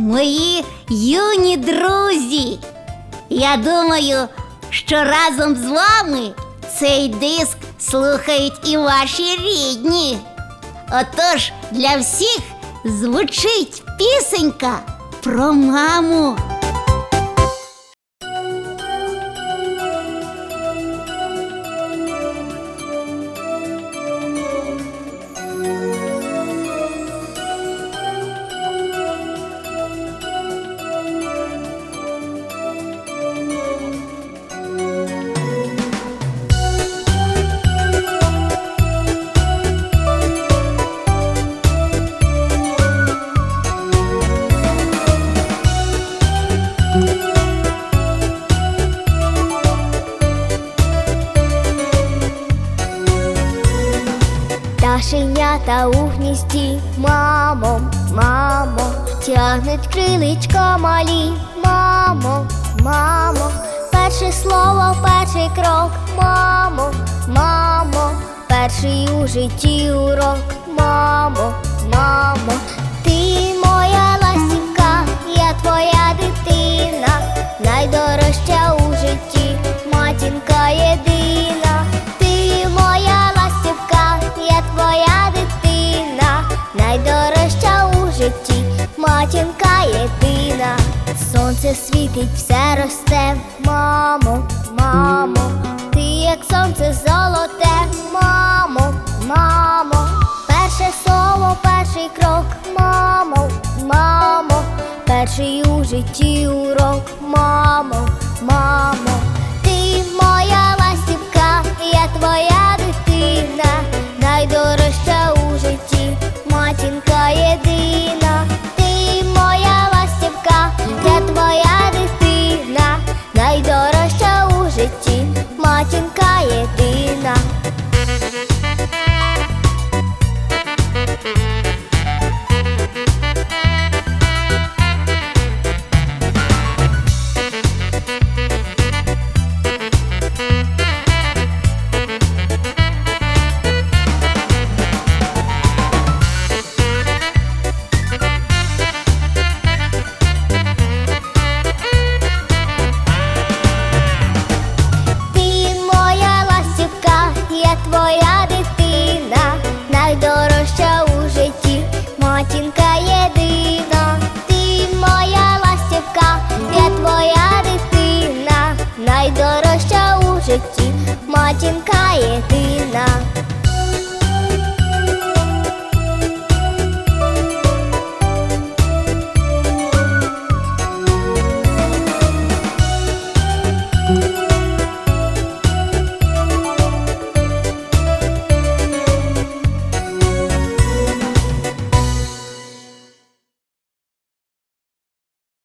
мої юні друзі. Я думаю, що разом з вами цей диск слухають і ваші рідні. Отож, для всіх звучить пісенька про маму. Пташенята у гнізді, мамо, мамо, тягнуть криличка малі, мамо, мамо, перше слово, перший крок, мамо, мамо, перший у житті урок, мамо, мамо, ти моя ластівка, я твоя дитина, найдорожча сонце світить, все росте, мамо, мамо, ти як сонце золоте, мамо, мамо, перше слово, перший крок, мамо, мамо, перший у житті урок, мамо, мамо, матінка єдина.